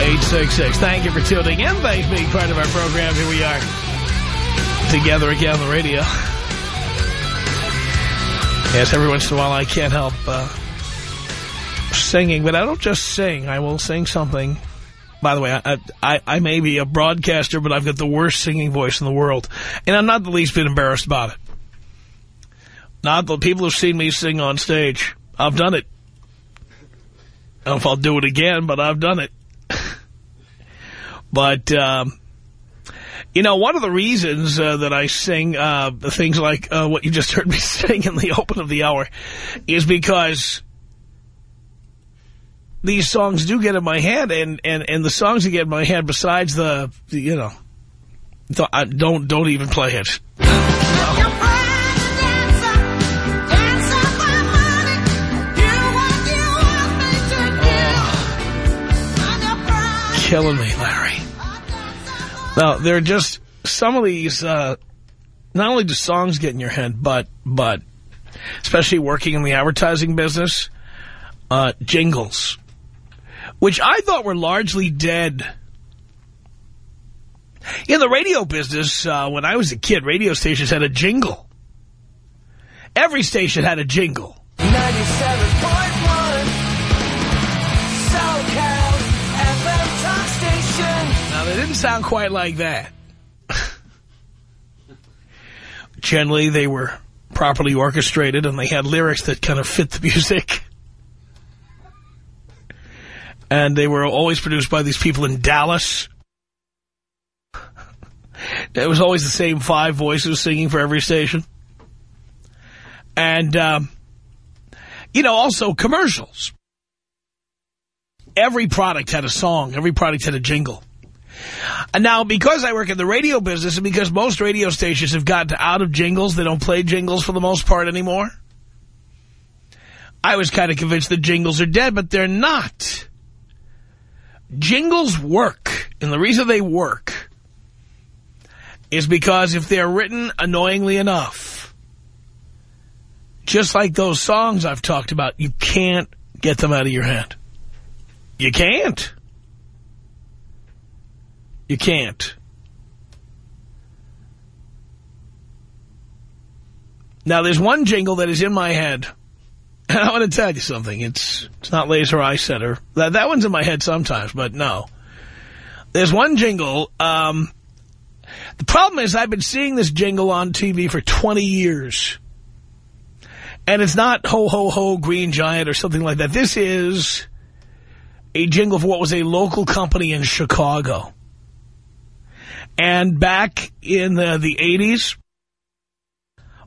866. Thank you for tuning in. Thanks for being part of our program. Here we are together again on the radio. Yes, every once in a while I can't help uh, singing, but I don't just sing. I will sing something. By the way, I, I, I may be a broadcaster, but I've got the worst singing voice in the world. And I'm not the least bit embarrassed about it. Not the people who've seen me sing on stage. I've done it. I don't know if I'll do it again, but I've done it. But, um, you know, one of the reasons uh, that I sing uh, things like uh, what you just heard me sing in the open of the hour is because these songs do get in my head, and, and, and the songs that get in my head, besides the, the you know, the, don't don't even play it. killing me, Larry. Now, there are just some of these, uh, not only do songs get in your head, but, but, especially working in the advertising business, uh, jingles, which I thought were largely dead. In the radio business, uh, when I was a kid, radio stations had a jingle. Every station had a jingle. Didn't sound quite like that. Generally, they were properly orchestrated and they had lyrics that kind of fit the music. And they were always produced by these people in Dallas. It was always the same five voices singing for every station. And, um, you know, also commercials. Every product had a song. Every product had a jingle. And now, because I work in the radio business and because most radio stations have gotten out of jingles, they don't play jingles for the most part anymore, I was kind of convinced that jingles are dead, but they're not. Jingles work, and the reason they work is because if they're written annoyingly enough, just like those songs I've talked about, you can't get them out of your head. You can't. You can't. Now, there's one jingle that is in my head. And I want to tell you something. It's it's not Laser Eye Center. That, that one's in my head sometimes, but no. There's one jingle. Um, the problem is I've been seeing this jingle on TV for 20 years. And it's not Ho Ho Ho Green Giant or something like that. This is a jingle for what was a local company in Chicago. And back in the, the 80s,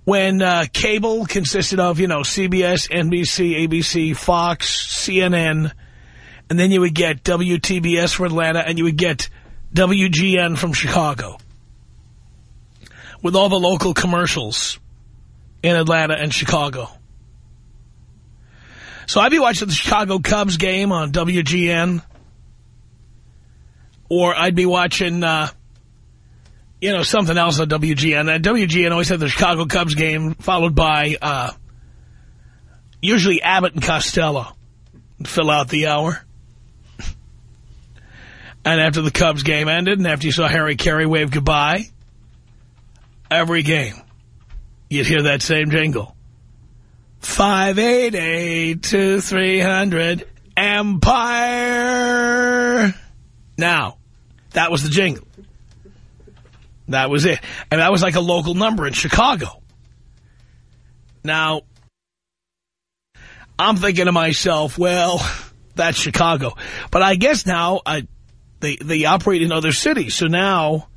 when uh, cable consisted of, you know, CBS, NBC, ABC, Fox, CNN, and then you would get WTBS for Atlanta, and you would get WGN from Chicago. With all the local commercials in Atlanta and Chicago. So I'd be watching the Chicago Cubs game on WGN. Or I'd be watching... Uh, you know, something else on WGN. And WGN always had the Chicago Cubs game followed by uh, usually Abbott and Costello. Fill out the hour. and after the Cubs game ended and after you saw Harry Caray wave goodbye, every game, you'd hear that same jingle. 588-2300 Empire. Now, that was the jingle. That was it. And that was like a local number in Chicago. Now, I'm thinking to myself, well, that's Chicago. But I guess now I, they, they operate in other cities. So now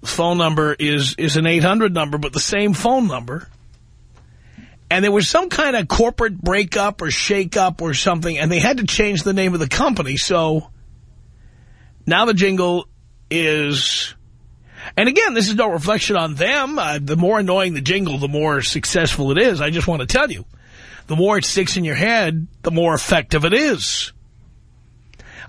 the phone number is, is an 800 number, but the same phone number. And there was some kind of corporate breakup or shakeup or something, and they had to change the name of the company. So now the jingle is... And again, this is no reflection on them. Uh, the more annoying the jingle, the more successful it is. I just want to tell you, the more it sticks in your head, the more effective it is.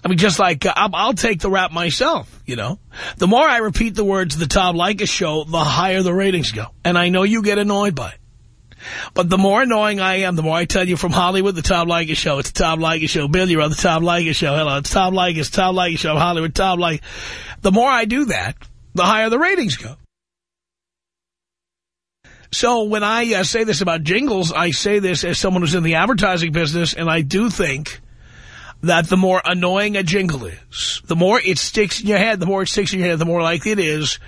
I mean, just like, uh, I'll, take the rap myself, you know. The more I repeat the words of the Tom Leykis show, the higher the ratings go. And I know you get annoyed by it. But the more annoying I am, the more I tell you from Hollywood, the Tom Leykis show. It's the Tom Leykis show. Bill, you're on the Tom Leykis show. Hello, it's Tom Leykis, Tom Leykis show, Hollywood, Tom Leykis. The more I do that, the higher the ratings go. So when I uh, say this about jingles, I say this as someone who's in the advertising business, and I do think that the more annoying a jingle is, the more it sticks in your head, the more it sticks in your head, the more likely it is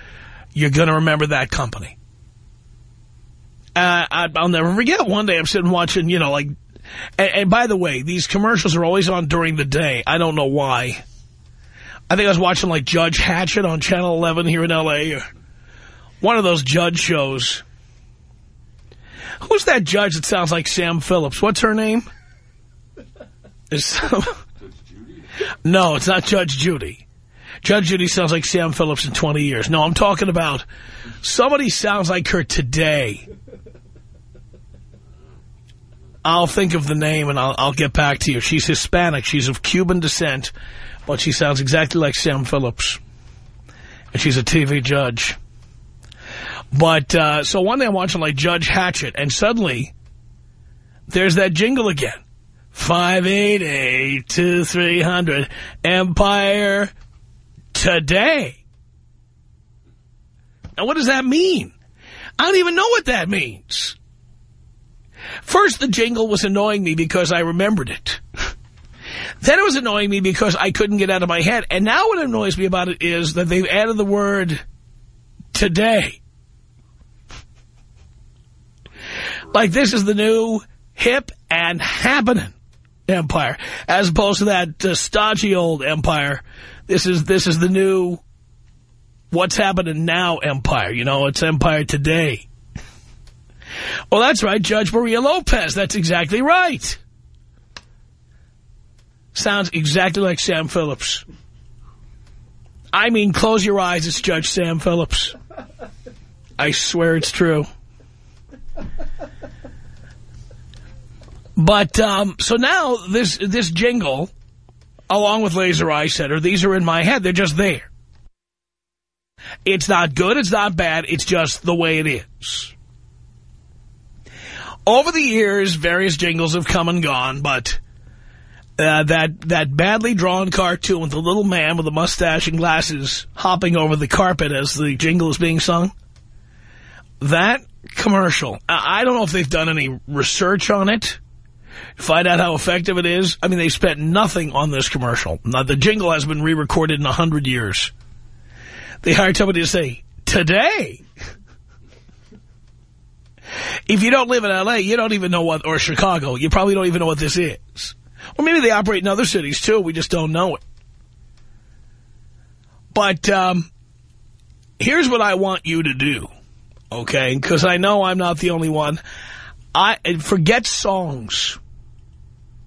you're going to remember that company. Uh, I, will never forget. One day I'm sitting watching, you know, like, and, and, by the way, these commercials are always on during the day. I don't know why. I think I was watching like Judge Hatchett on Channel 11 here in L.A. one of those judge shows. Who's that judge that sounds like Sam Phillips? What's her name? Is no, it's not Judge Judy. Judge Judy sounds like Sam Phillips in 20 years. No, I'm talking about somebody sounds like her today. I'll think of the name and I'll, I'll get back to you. She's Hispanic. She's of Cuban descent, but she sounds exactly like Sam Phillips. And she's a TV judge. But, uh, so one day I'm watching like Judge Hatchett, and suddenly there's that jingle again. 588-2300 Empire Today. Now what does that mean? I don't even know what that means. First, the jingle was annoying me because I remembered it. Then it was annoying me because I couldn't get out of my head. And now what annoys me about it is that they've added the word today. Like this is the new hip and happening empire, as opposed to that uh, stodgy old empire. This is this is the new what's happening now empire. You know, it's empire today. Well, that's right, Judge Maria Lopez. That's exactly right. Sounds exactly like Sam Phillips. I mean, close your eyes, it's Judge Sam Phillips. I swear it's true. But, um, so now this, this jingle, along with Laser Eye Center, these are in my head. They're just there. It's not good. It's not bad. It's just the way it is. Over the years, various jingles have come and gone, but uh, that that badly drawn cartoon with the little man with a mustache and glasses hopping over the carpet as the jingle is being sung, that commercial, I don't know if they've done any research on it, find out how effective it is. I mean, they spent nothing on this commercial. Now, the jingle has been re-recorded in a hundred years. They hired somebody to say, today... If you don't live in L.A., you don't even know what, or Chicago, you probably don't even know what this is. Or maybe they operate in other cities, too. We just don't know it. But um, here's what I want you to do, okay? Because I know I'm not the only one. I Forget songs,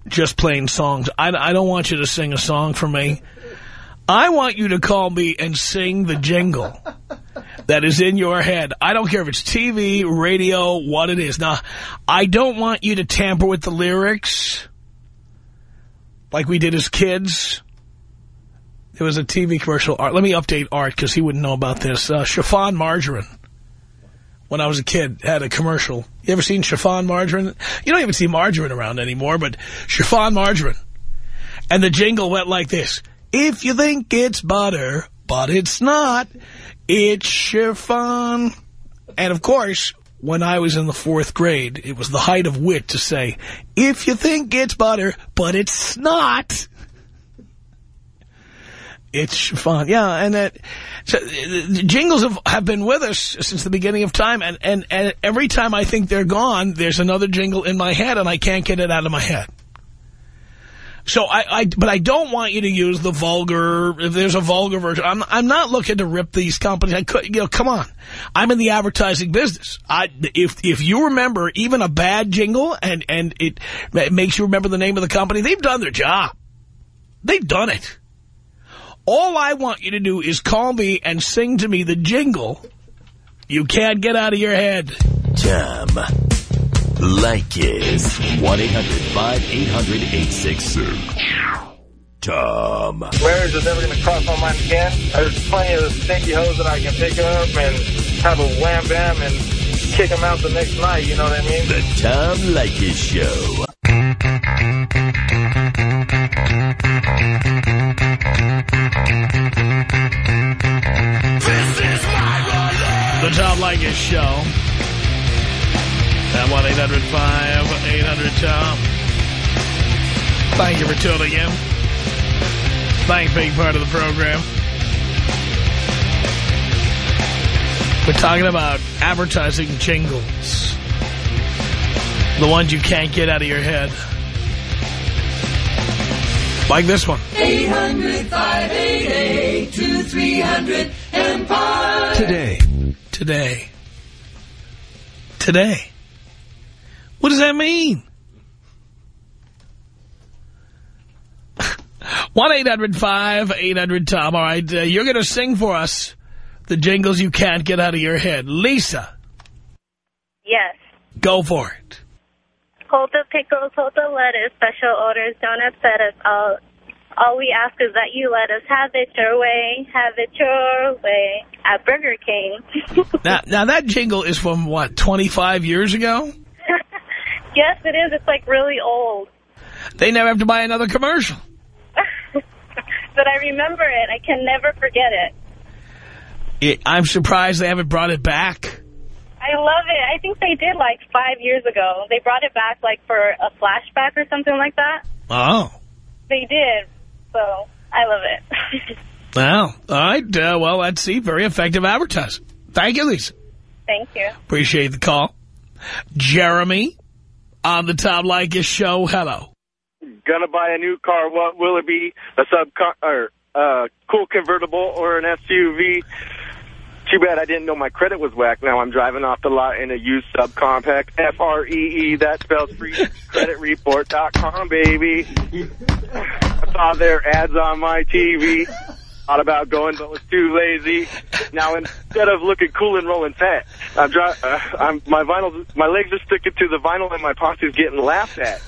just plain songs. I, I don't want you to sing a song for me. I want you to call me and sing the jingle that is in your head. I don't care if it's TV, radio, what it is. Now, I don't want you to tamper with the lyrics like we did as kids. There was a TV commercial. Art. Let me update Art because he wouldn't know about this. Uh, Chiffon Margarine, when I was a kid, had a commercial. You ever seen Chiffon Margarine? You don't even see margarine around anymore, but Chiffon Margarine. And the jingle went like this. If you think it's butter, but it's not, it's chiffon. And of course, when I was in the fourth grade, it was the height of wit to say, if you think it's butter, but it's not. It's fun. Yeah, and that so, jingles have, have been with us since the beginning of time, and, and, and every time I think they're gone, there's another jingle in my head, and I can't get it out of my head. So I, I, but I don't want you to use the vulgar, if there's a vulgar version. I'm, I'm not looking to rip these companies. I could, you know, come on. I'm in the advertising business. I, if, if you remember even a bad jingle and, and it it makes you remember the name of the company, they've done their job. They've done it. All I want you to do is call me and sing to me the jingle you can't get out of your head. Tom Leykis. 1-800-5800-866. Tom. Marriage is never going to cross my mind again. There's plenty of stinky hoes that I can pick up and have a wham bam and kick them out the next night, you know what I mean? The Tom Leykis Show. This is my The Tom Leykis Show. At 1-800-5800-TOM. Uh, thank you for tuning in. Thanks for being part of the program. We're talking about advertising jingles. The ones you can't get out of your head. Like this one. 800-5800-2300 Empire. Today. Today. Today. What does that mean? 1-800-5800-TOM. All right, uh, you're going to sing for us the jingles you can't get out of your head. Lisa, Yes. go for it. Hold the pickles, hold the lettuce. Special orders don't upset us. All, all we ask is that you let us have it your way, have it your way at Burger King. Now, now that jingle is from, what, 25 years ago? Yes, it is. It's like really old. They never have to buy another commercial. but I remember it. I can never forget it. It, I'm surprised they haven't brought it back. I love it. I think they did like five years ago. They brought it back like for a flashback or something like that. Oh. They did. So I love it. wow. all right. Uh, well, let's see. Very effective advertising. Thank you, Lisa. Thank you. Appreciate the call. Jeremy on the Tom Leykis show. Hello. Gonna buy a new car. What will it be? A sub or uh, cool convertible or an SUV? Too bad I didn't know my credit was whack. Now I'm driving off the lot in a used subcompact. F-R-E-E, that spells free. CreditReport.com, baby. I saw their ads on my TV. Thought about going, but was too lazy. Now instead of looking cool and rolling fat, I'm, dri uh, I'm my vinyl, my legs are sticking to the vinyl, and my posse's getting laughed at.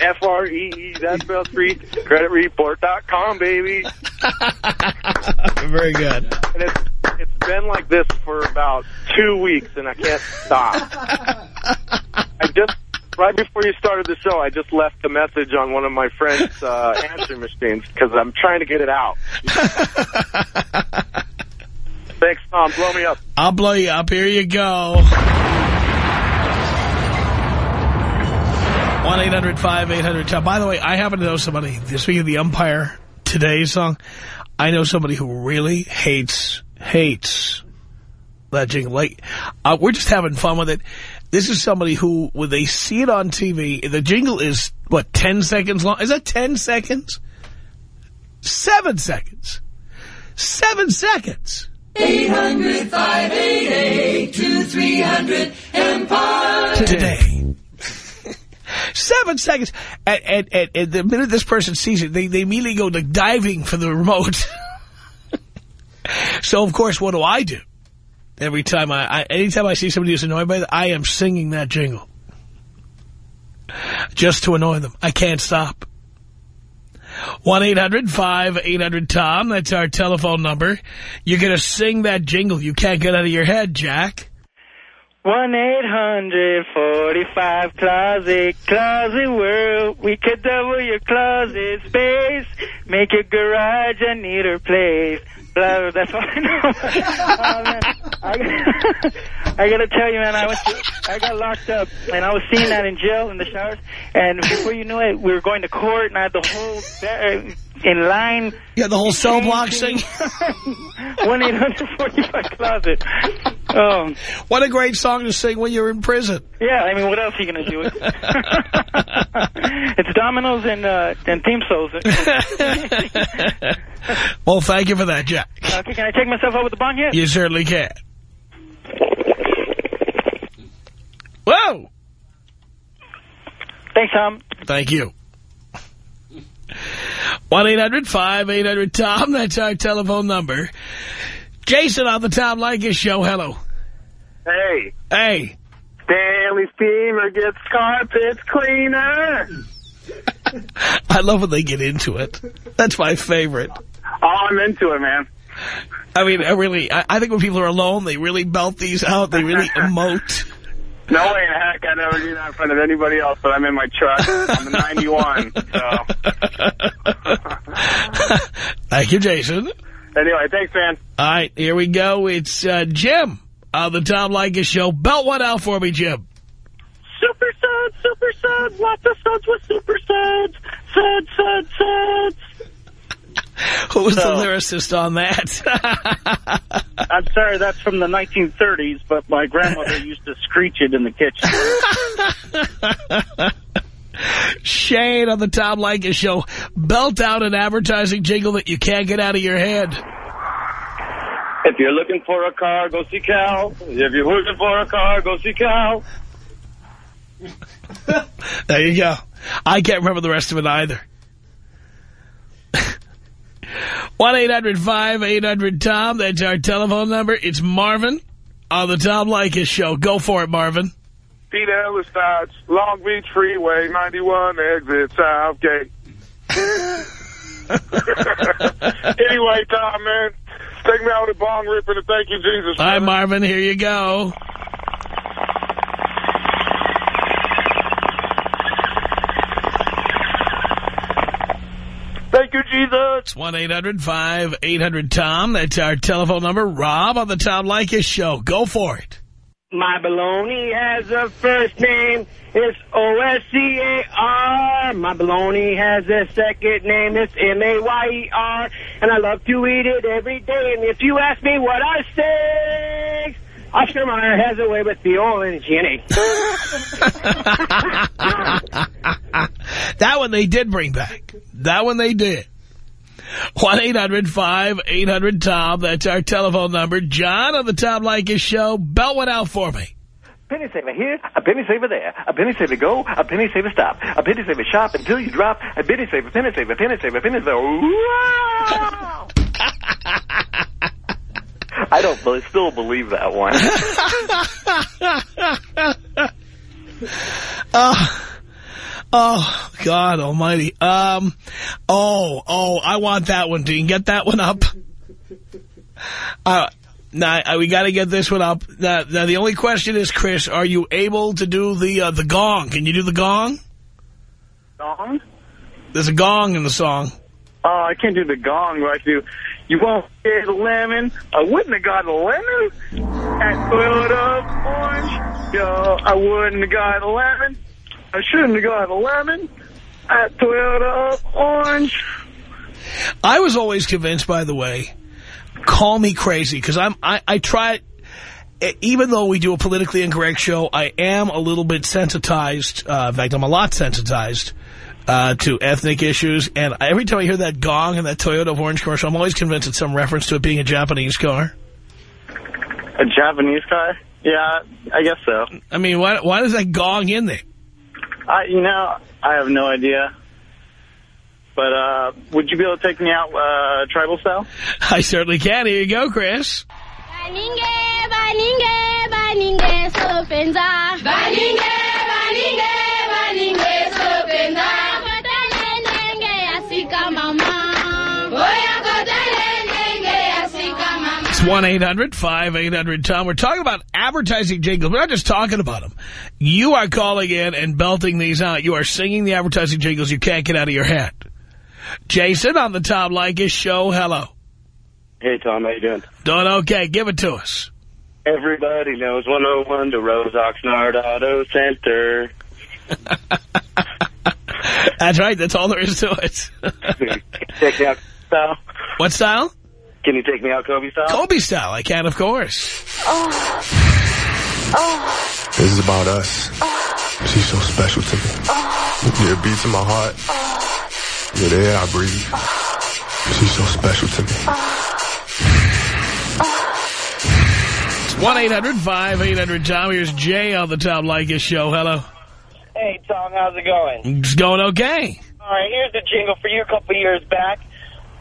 F-R-E-E, that spells free. CreditReport.com, baby. Very good. And it's, it's been like this for about two weeks, and I can't stop. I just, right before you started the show, I just left a message on one of my friend's uh, answering machines because I'm trying to get it out. Thanks, Tom. Blow me up. I'll blow you up. Here you go. 1-800-5800-TOM. By the way, I happen to know somebody, speaking of the Empire Today song, I know somebody who really hates, hates that jingle. Like, uh, we're just having fun with it. This is somebody who, when they see it on TV, the jingle is, what, 10 seconds long? Is that 10 seconds? Seven seconds. Seven seconds. 800-5800-2300 Empire. today. Seven seconds. And, and, and, and the minute this person sees it, they, they immediately go like diving for the remote. so, of course, what do I do? Every time I, I, anytime I see somebody who's annoyed by it, I am singing that jingle. Just to annoy them. I can't stop. 1-800-5800-TOM. That's our telephone number. You're going to sing that jingle you can't get out of your head, Jack. 1-800-45-CLOSET, Closet World. We could double your closet space. Make your garage a neater place. Blah, blah, that's all I know. oh, man. I, I gotta tell you, man, I was I got locked up, and I was seeing that in jail in the showers. And before you knew it, we were going to court, and I had the whole uh, in line. Yeah, the whole cell block thing. 1-800-45-CLOSET. Oh. What a great song to sing when you're in prison. Yeah, I mean, what else are you going to do? it's dominoes and, uh, and theme songs. well, thank you for that, Jack. Okay, can I take myself out with the bong? You certainly can. Whoa! Thanks, Tom. Thank you. 1-800-5800-TOM. That's our telephone number. Jason on the Tom Leykis show. Hello. Hey. Hey. Stanley Steamer gets carpets cleaner. I love when they get into it. That's my favorite. Oh, I'm into it, man. I mean, I really, I, I think when people are alone, they really belt these out. They really emote. No way in heck I never do that in front of anybody else, but I'm in my truck. I'm a 91, so. Thank you, Jason. Anyway, thanks, man. All right, here we go. It's uh, Jim on the Tom Leykis show. Belt one out for me, Jim. Super suds, super suds, lots of suds with super suds. Suds, suds, suds. Who was So- the lyricist on that? I'm sorry, that's from the 1930s, but my grandmother used to screech it in the kitchen. Shane on the Tom Leykis show. Belt out an advertising jingle that you can't get out of your head. If you're looking for a car, go see Cal. If you're looking for a car, go see Cal. There you go. I can't remember the rest of it either. 1-800-5800-TOM. That's our telephone number. It's Marvin on the Tom Leykis show. Go for it, Marvin. Pete Ellis Dodge, Long Beach Freeway, 91 exit Southgate. anyway, Tom, man, take me out with a bong rip and a thank you, Jesus. Hi, man. Marvin. Here you go. Thank you, Jesus. It's 1-800-5800-TOM. That's our telephone number. Rob on the Tom Leykis show. Go for it. My baloney has a first name. It's O-S-C-A-R. My baloney has a second name. It's M-A-Y-E-R. And I love to eat it every day. And if you ask me what I say, Oscar Mayer has a way with the orange Jenny. that one they did bring back. That one they did. 1-800-5800-TOM. That's our telephone number. John on the Tom Leykis show. Belt one out for me. Penny saver here, a penny saver there, a penny saver go, a penny saver stop, a penny saver shop until you drop, a penny saver, penny saver, penny saver, penny saver. I don't be- still believe that one. Oh, oh, God almighty. Um, oh, oh, I want that one. Do you get that one up? Uh, now, uh, we got to get this one up. Now, now, the only question is, Chris, are you able to do the uh, the gong? Can you do the gong? Gong? There's a gong in the song. Oh, I can't do the gong like you. You won't get a lemon. I wouldn't have got a lemon at Toyota Orange. Yo, I wouldn't have got a lemon. I shouldn't have got a lemon at Toyota Orange. I was always convinced, by the way, call me crazy, because I'm I, I try, even though we do a politically incorrect show, I am a little bit sensitized. Uh, in fact, I'm a lot sensitized uh, to ethnic issues. And every time I hear that gong and that Toyota Orange commercial, I'm always convinced it's some reference to it being a Japanese car. A Japanese car? Yeah, I guess so. I mean, why, why is that gong in there? I, you know, I have no idea. But uh, would you be able to take me out uh, tribal style? I certainly can. Here you go, Chris. Baninge, baninge, baninge, sopenza. Baninge, baninge, baninge, sopenza. Kotele nenge, asika mama. Oya kotele nenge, asika mama. It's 1-800-5800-TOM. We're talking about advertising jingles. We're not just talking about them. You are calling in and belting these out. You are singing the advertising jingles you can't get out of your head. Jason on the Tom Leykis show. Hello. Hey, Tom, how you doing? Doing okay. Give it to us. Everybody knows 101 to Rose Oxnard Auto Center. That's right. That's all there is to it. take me out style? what style? Can you take me out Kobe style? Kobe style. I can, of course. Oh. Oh. This is about us. She's so special to me. Yeah, it beats in my heart. Yeah, the air I breathe. She's so special to me. It's 1-800-5800-TOM. Here's Jay on the Tom Leykis show. Hello. Hey, Tom, how's it going? It's going okay. All right, here's the jingle for you a couple years back.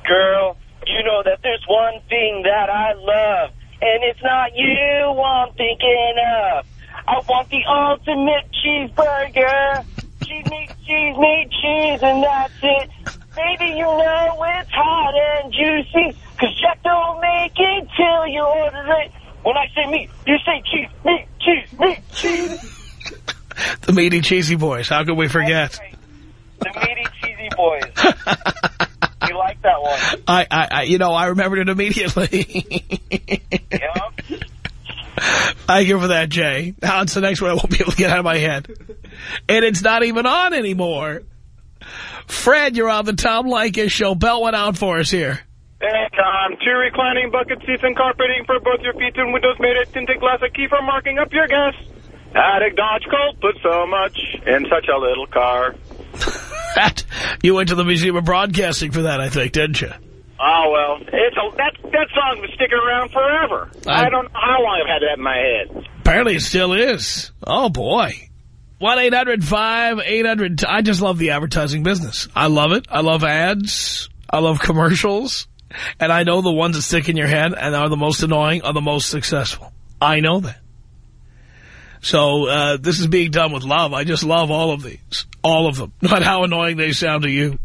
Girl, you know that there's one thing that I love, and it's not you I'm thinking of. I want the ultimate cheeseburger. Cheese, meat, cheese, meat, cheese, and that's it. Baby, you know it's hot and juicy, because Jack don't make it till you order it. When I say meat, you say cheese, meat, cheese, meat, cheese. The meaty cheesy boys. How could we forget? The meaty cheesy boys. you like that one? I, I, I, you know, I remembered it immediately. Yep. Thank you for that, Jay. Now it's the next one I won't be able to get out of my head. And it's not even on anymore. Fred, you're on the Tom Leykis show. Belt went out for us here. Hey, Tom. Two reclining bucket seats and carpeting for both your feet and windows made of tinted glass. A key for marking up your gas. Attic Dodge Colt put so much in such a little car. That, you went to the Museum of Broadcasting for that, I think, didn't you? Oh, well, it's a, that, that song was sticking around forever. I- I don't know how long I've had that in my head. Apparently it still is. Oh, boy. 1-800-5800. I just love the advertising business. I love it. I love ads. I love commercials. And I know the ones that stick in your head and are the most annoying are the most successful. I know that. So uh, this is being done with love. I just love all of these. All of them. Not how annoying they sound to you.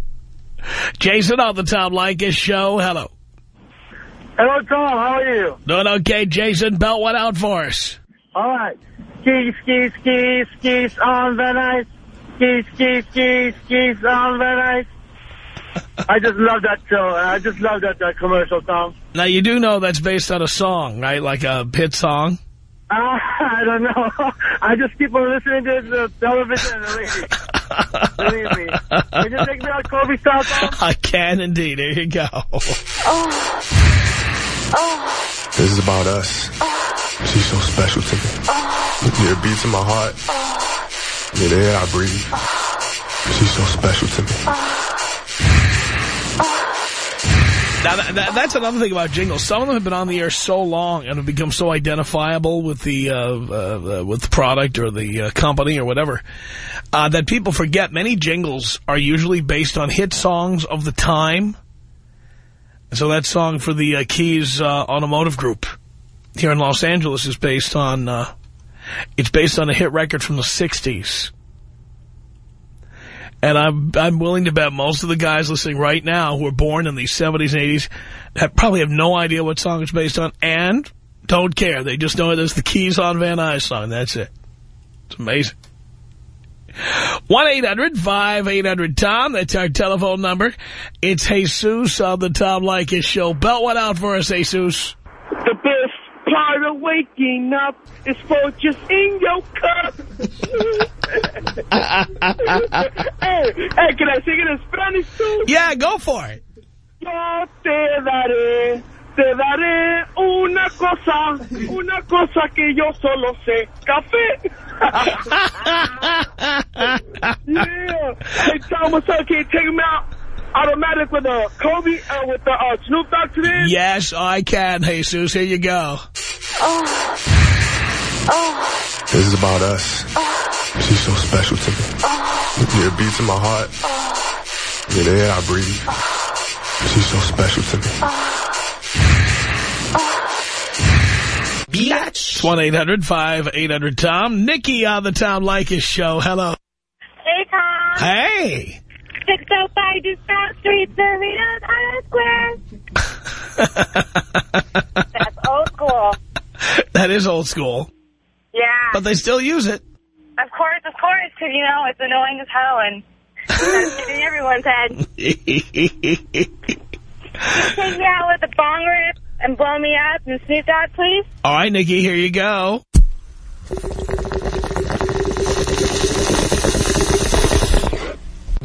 Jason on the Tom Leykis show. Hello. Hello, Tom. How are you? Doing okay. Jason Belt one out for us. All right. Ski, ski, ski, skis on the ice. Ski, ski, ski, skis on the ice. I just love that show. I just love that, that commercial, Tom. Now, you do know that's based on a song, right? Like a hit song? Uh, I don't know. I just keep on listening to the television and the radio. Believe me. Can you take me out Kobe style, Tom? I can indeed. There you go. This is about us. She's so special to me. Yeah, it beats in my heart. Yeah, the air I breathe. She's so special to me. Now, that, that, that's another thing about jingles. Some of them have been on the air so long and have become so identifiable with the uh, uh, uh, with the product or the uh, company or whatever uh, that people forget many jingles are usually based on hit songs of the time. So that song for the uh, Keys Automotive Group here in Los Angeles is based on it's based on a hit record from the 60s. And I'm I'm willing to bet most of the guys listening right now who were born in the 70s and 80s have, probably have no idea what song it's based on and don't care. They just know as the Keys on Van Nuys song. That's it. It's amazing. 1-800-5800-TOM. That's our telephone number. It's Jesus on the Tom Leykis show. Belt one out for us, Jesus. Part of waking up is Folgers in your cup. hey, hey, can I sing it in Spanish too? Yeah, go for it. Yo te daré, te daré una cosa, una cosa que yo solo sé, café. yeah. Hey, Tom, what's up? Can you take me out automatic with the Kobe, uh, with the uh, Snoop Dogg today? Yes, I can, Jesus. Here you go. This is about us. She's so special to me. Yeah, it beats in my heart. Yeah, the air I breathe. She's so special to me. It's 1-800-5800-TOM. Nikki on the Tom Leykis show. Hello. Hey, Tom. Hey. 605 Discount Street, Cerritos, Island Square. That's old school. That is old school. Yeah. But they still use it. Of course, of course, because, you know, it's annoying as hell and it's in everyone's head. Take me out with a bong rip and blow me up and snoop that, please? All right, Nikki, here you go.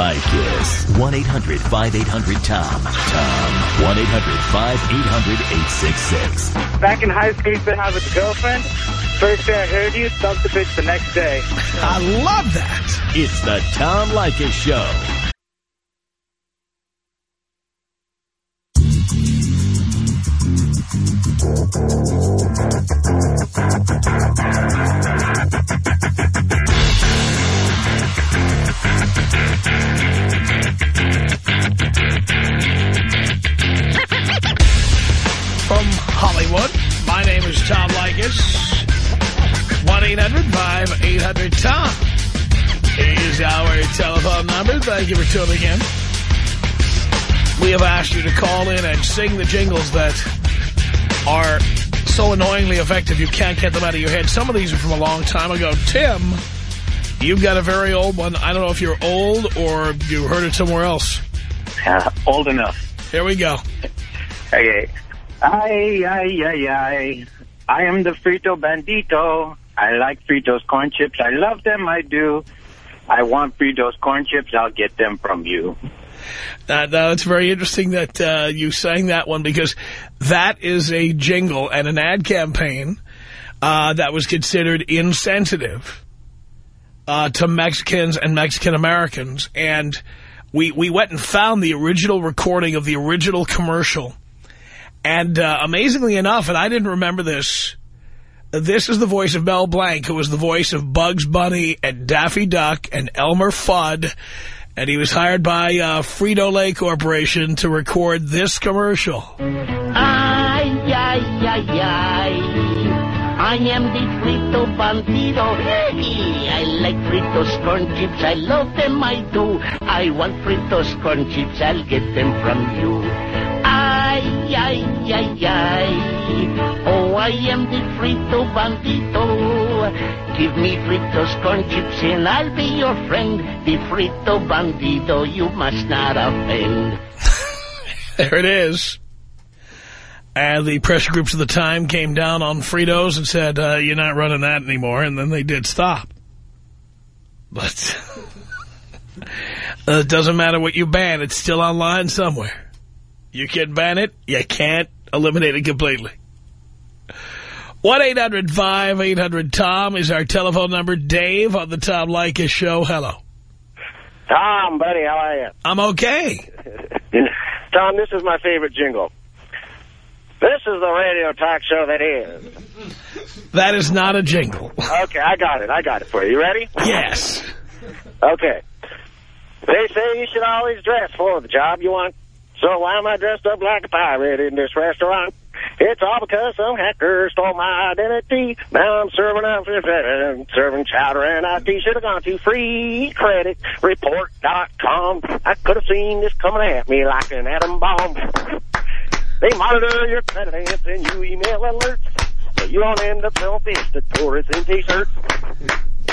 Leykis. 1-800-5800-TOM. Tom. 1-800-5800-866. Back in high school, used to have a girlfriend. First day I heard you, dumped the bitch the next day. I love that. It's the Tom Leykis Show. From Hollywood, my name is Tom Leykis. 1-800-5800-TOM is our telephone number. Thank you for tuning in. We have asked you to call in and sing the jingles that are so annoyingly effective you can't get them out of your head. Some of these are from a long time ago. Tim, you've got a very old one. I don't know if you're old or you heard it somewhere else. Uh, old enough. Here we go. Okay. Ay, ay, ay, ay. I am the Frito Bandito. I like Fritos corn chips. I love them, I do. I want Fritos corn chips. I'll get them from you. Uh, now, it's very interesting that uh, you sang that one because that is a jingle and an ad campaign uh, that was considered insensitive uh, to Mexicans and Mexican-Americans. And we, we went and found the original recording of the original commercial. And uh, amazingly enough, and I didn't remember this, this is the voice of Mel Blanc, who was the voice of Bugs Bunny and Daffy Duck and Elmer Fudd. And he was hired by uh, Frito-Lay Corporation to record this commercial. Ay, ay, ay. I am the Frito Bandito. I like Fritos corn chips. I love them, I do. I want Fritos corn chips. I'll get them from you. Ay, ay, ay, ay. Oh, I am the Frito Bandito. Give me Fritos corn chips and I'll be your friend. The Frito Bandito, you must not offend. There it is. And the pressure groups of the time came down on Fritos and said, uh, you're not running that anymore. And then they did stop. But it doesn't matter what you ban. It's still online somewhere. You can ban it. You can't eliminate it completely. 1-800-5800-TOM is our telephone number. Dave on the Tom Leykis show. Hello. Tom, buddy, how are you? I'm okay. Tom, this is my favorite jingle. This is the radio talk show that is. That is not a jingle. Okay, I got it. I got it for you. You ready? Yes. Okay. They say you should always dress for the job you want. So why am I dressed up like a pirate in this restaurant? It's all because some hacker stole my identity. Now I'm serving up serving chowder and IT should have gone to freecreditreport.com. I could have seen this coming at me like an atom bomb. They monitor your credit and send you email alerts. So you don't end up selling fish to tourists in T-shirts.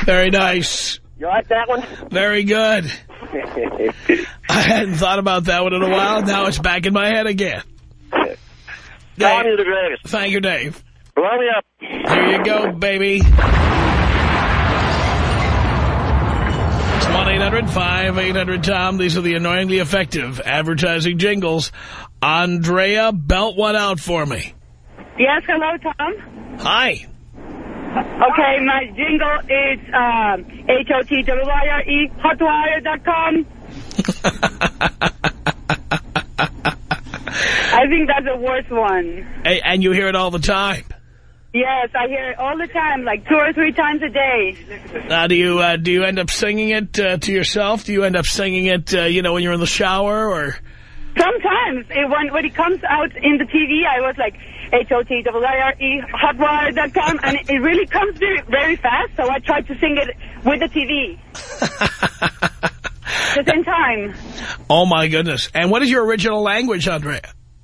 Very nice. You like that one? Very good. I hadn't thought about that one in a while. Now it's back in my head again. Tom, you're the greatest. Thank you, Dave. Blow me up. Here you go, baby. It's 1-800-5800-TOM. These are the annoyingly effective advertising jingles. Andrea, belt one out for me. Yes, hello, Tom. Hi. Okay, my jingle is um, H-O-T-W-I-R-E, hotwire.com. I think that's the worst one. A- and you hear it all the time. Yes, I hear it all the time, like two or three times a day. Now, do you uh, do you end up singing it uh, to yourself? Do you end up singing it, uh, you know, when you're in the shower, or? Sometimes, it, when, when it comes out in the TV, I was like, H-O-T-W-I-R-E, hotwire.com, and it, it really comes very, very fast, so I tried to sing it with the TV. The same time. Oh my goodness! And what is your original language, Andrea?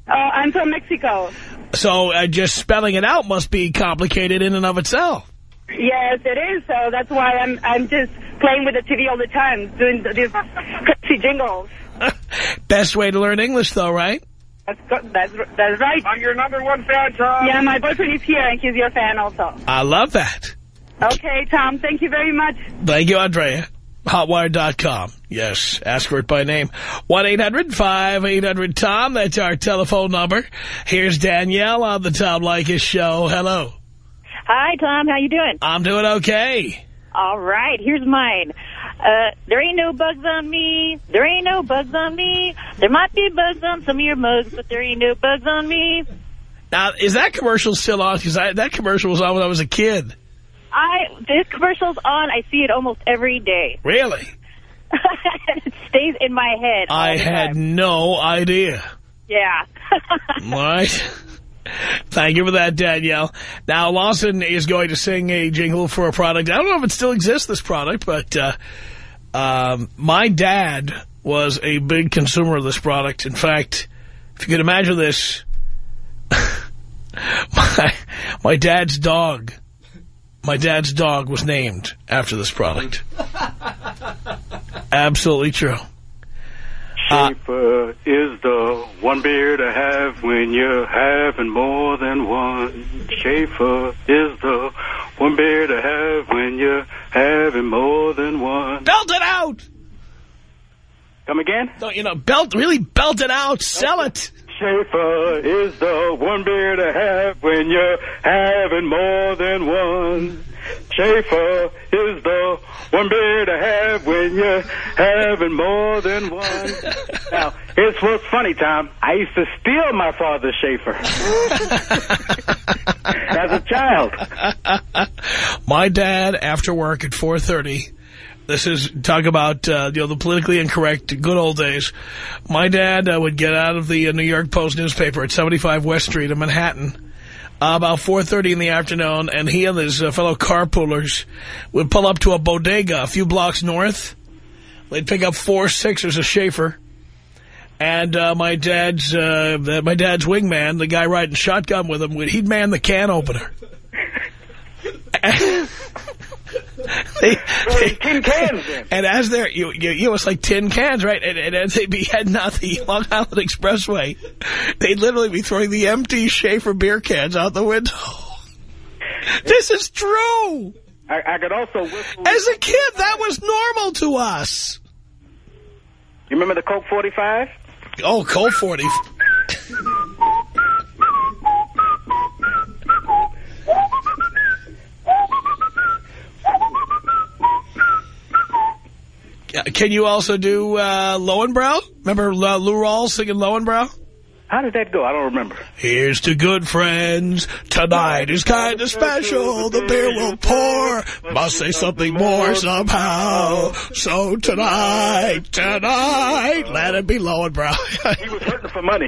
Uh, I'm from Mexico. So uh, just spelling it out must be complicated in and of itself. Yes, it is, so that's why I'm I'm just playing with the TV all the time, doing these crazy jingles. Best way to learn English, though, right? That's, good. that's, that's right. I'm your number one fan, Tom. Yeah, my boyfriend is here, and he's your fan also. I love that. Okay, Tom, thank you very much. Thank you, Andrea. Hotwire.com. Yes, ask for it by name. 1-800-5800-TOM. That's our telephone number. Here's Danielle on the Tom Leykis Show. Hello. Hi, Tom. How you doing? I'm doing okay. All right. Here's mine. Uh, there ain't no bugs on me. There ain't no bugs on me. There might be bugs on some of your mugs, but there ain't no bugs on me. Now, is that commercial still on? Because that commercial was on when I was a kid. I this commercial's on. I see it almost every day. Really? it stays in my head. I had time. no idea. Yeah. Right. Thank you for that, Danielle. Now, Lawson is going to sing a jingle for a product. I don't know if it still exists, this product, but uh, um, my dad was a big consumer of this product. In fact, if you could imagine this, my, my dad's dog, my dad's dog was named after this product. Absolutely true. Schaefer uh, uh, is the one beer to have when you're having more than one. Schaefer is the one beer to have when you're having more than one. Belt it out! Come again? Don't you know, belt, really belt it out. Sell it. Schaefer is the one beer to have when you're having more than one. Schaefer is the one beer to have when you're having more than one. now, here's what's funny, Tom. I used to steal my father's Schaefer as a child. My dad, after work at 4.30, this is, talk about, uh, you know, the politically incorrect good old days. My dad uh, would get out of the uh, New York Post newspaper at 75 West Street in Manhattan uh, about 4.30 in the afternoon, and he and his uh, fellow carpoolers would pull up to a bodega a few blocks north. They'd pick up four sixers of Schaefer. And uh, my dad's uh, my dad's wingman, the guy riding shotgun with him, he'd man the can opener. they, they, tin cans then. And as they're, you, you, you know, it's like tin cans, right? And, and as they'd be heading out the Long Island Expressway, they'd literally be throwing the empty Schaefer beer cans out the window. This is true. I, I could also whistle. As a kid, that was normal to us. You remember the Colt 45? Oh, Coke 40. Uh, Can you also do uh, Lowenbrau? Remember uh, Lou Rawls singing Lowenbrau? How did that go? I don't remember. Here's to good friends. Tonight is kind of special. The beer will pour. Must say something more somehow. So tonight, tonight, let it be Lowenbrau. he was hurting for money.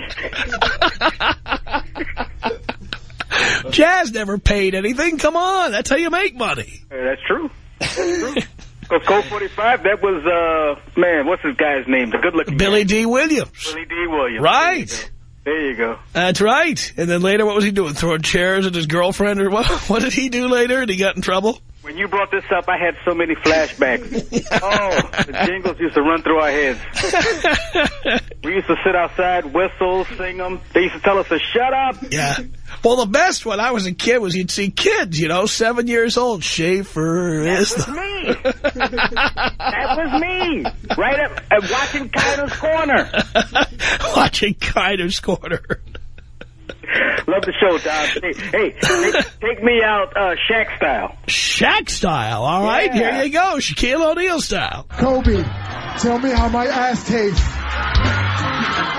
Jazz never paid anything. Come on, that's how you make money. Uh, that's true. That's true. Colt 45, that was, uh, man, what's this guy's name? The good-looking Billy Dee Williams. Billy Dee Williams. Right. There you go. That's right. And then later, what was he doing? Throwing chairs at his girlfriend? or What, what did he do later? And he got in trouble? When you brought this up, I had so many flashbacks. oh, the jingles used to run through our heads. we used to sit outside, whistle, sing them. They used to tell us to shut up. Yeah. Well, the best when I was a kid was you'd see kids, you know, seven years old. Schaefer is That was me. that was me. Right up, uh, watching Kyler's Corner. watching Kyler's Corner. Love the show, Don. Hey, hey take, take me out uh, Shaq style. Shaq style. All right, Yeah. here you go. Shaquille O'Neal style. Kobe, tell me how my ass tastes.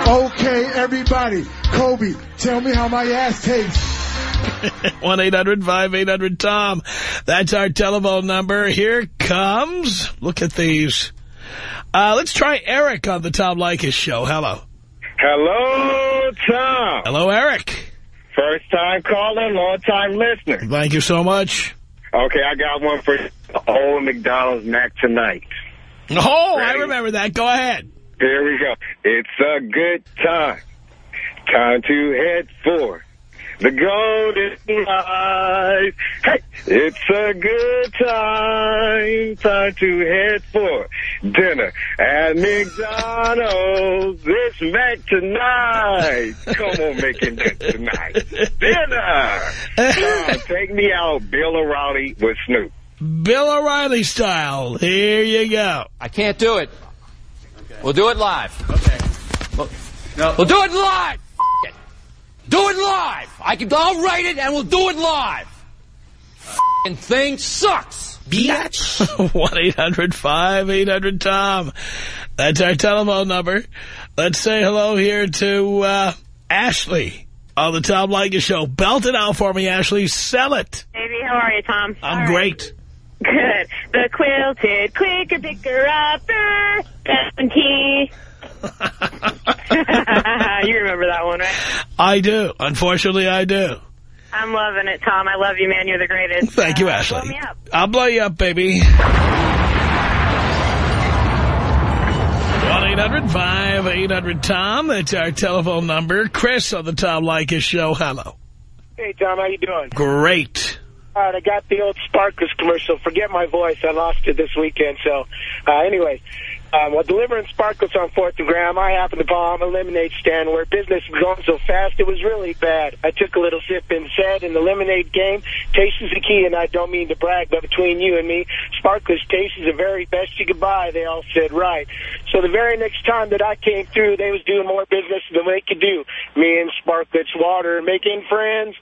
Okay, everybody. Kobe, tell me how my ass tastes. 1-800-5800-TOM. That's our telephone number. Here comes, look at these. Uh, let's try Eric on the Tom Leykis show. Hello. Hello, Tom. Hello, Eric. First time calling, long time listener. Thank you so much. Okay, I got one for old McDonald's Mac tonight. Oh, I remember that. Go ahead. Here we go. It's a good time. Time to head for the golden light. Hey, it's a good time. Time to head for dinner at McDonald's. It's Mac tonight. Come on, making it tonight. Dinner. Uh, take me out, Bill O'Reilly with Snoop. Bill O'Reilly style. Here you go. I can't do it. Okay. We'll do it live. Okay. We'll, no. we'll do it live. F it. Do it live. I can. I'll write it and we'll do it live. F***ing thing sucks. Bitch. 1-800-5800-TOM. That's our telephone number. Let's say hello here to uh, Ashley on the Tom Leykis show. Belt it out for me, Ashley. Sell it. Baby, how are you, Tom? I'm All right. great. Good. The quilted quicker picker upper and key. you remember that one, right? I do. Unfortunately, I do. I'm loving it, Tom. I love you, man. You're the greatest. Thank you, Uh, Ashley. blow me up. I'll blow you up, baby. 1-800-5800-TOM. That's our telephone number. Chris on the Tom Leykis show. Hello. Hey, Tom, how you doing? Great. All right, I got the old Sparkletts commercial. Forget my voice. I lost it this weekend. So, uh, anyway, um, while delivering Sparkletts on 4th and Graham, I happened to bomb a lemonade stand where business was going so fast it was really bad. I took a little sip and said, in the lemonade game, taste is the key, and I don't mean to brag, but between you and me, Sparkletts taste is the very best you could buy. They all said, right. So the very next time that I came through, they was doing more business than they could do. Me and Sparkletts Water making friends.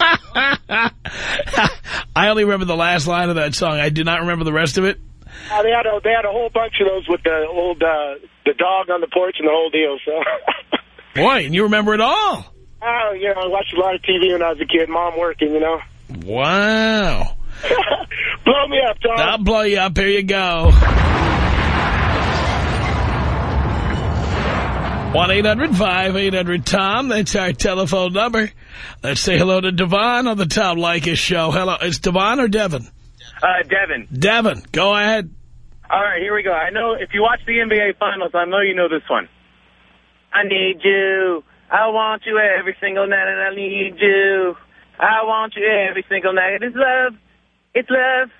I only remember the last line of that song. I do not remember the rest of it. Uh, they had a they had a whole bunch of those with the old uh, the dog on the porch and the whole deal. So, Boy, and you remember it all. oh, you know, I watched a lot of TV when I was a kid. Mom working, you know. Wow. Blow me up, Tom. I'll blow you up. Here you go. 1-800-5800-TOM. That's our telephone number. Let's say hello to Devon on the Tom Leykis show. Hello. Is Devon or Devon? Uh, Devin. Devon, go ahead. All right, here we go. I know if you watch the NBA Finals, I know you know this one. I need you. I want you every single night, and I need you. I want you every single night. It's love. It's love.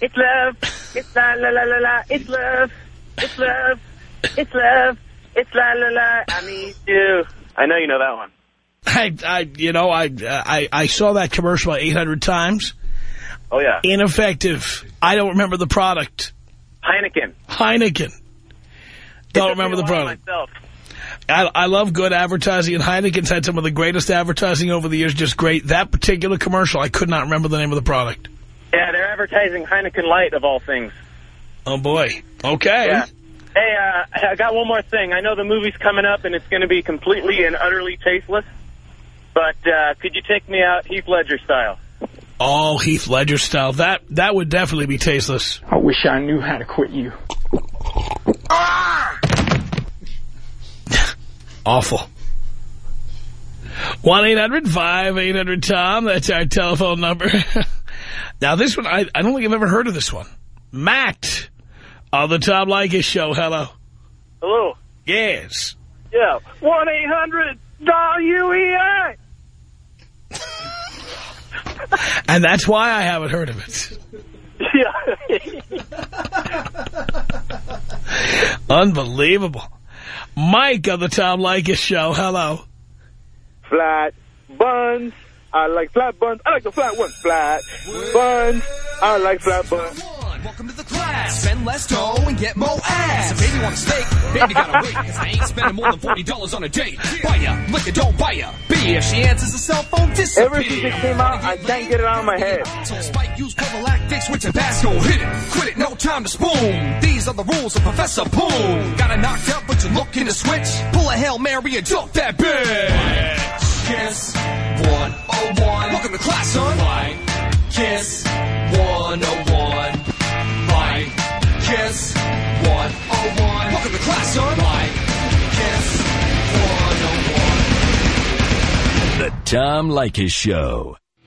It's love. It's la la la la la. It's love. It's love. It's love. It's la la la. I need you. I know you know that one. I, I, you know, I, I, I saw that commercial 800 times. Oh, yeah. Ineffective. I don't remember the product. Heineken. Heineken. Don't remember the product. Myself. I, I love good advertising, and Heineken's had some of the greatest advertising over the years. Just great. That particular commercial, I could not remember the name of the product. Yeah, they're advertising Heineken Light, of all things. Oh, boy. Okay. Yeah. Hey, uh, I got one more thing. I know the movie's coming up, and it's going to be completely and utterly tasteless. But uh, could you take me out Heath Ledger style? Oh, Heath Ledger style. That that would definitely be tasteless. I wish I knew how to quit you. Awful. 1-800-5800-TOM. That's our telephone number. now, this one, I, I don't think I've ever heard of this one. Matt on the Tom Leykis show. Hello. Hello. Yes. Yeah. One eight hundred UEI. And that's why I haven't heard of it. Yeah. Unbelievable. Mike on the Tom Leykis show. Hello. flat buns. I like flat buns. I like the flat ones. Flat buns. I like flat buns. Welcome to the class. Spend less dough and get more ass. If baby wants steak, baby gotta wait. Cause I ain't spending more than $40 on a date. Buy ya, lick it, don't buy ya. B, if she answers the cell phone, disappear. Ever since it came out, I can't get it out of my head. So Spike use prophylactics with Tabasco. Hit it, quit it, no time to spoon. These are the rules of Professor Boom. Got it knocked out, but Put your look in the switch, pull a Hail Mary and dump that bitch. Leykis 101. Welcome to class, son. Mike. Leykis 101. Leykis 101. Welcome to class, son. Leykis 101. The Tom Leykis Show.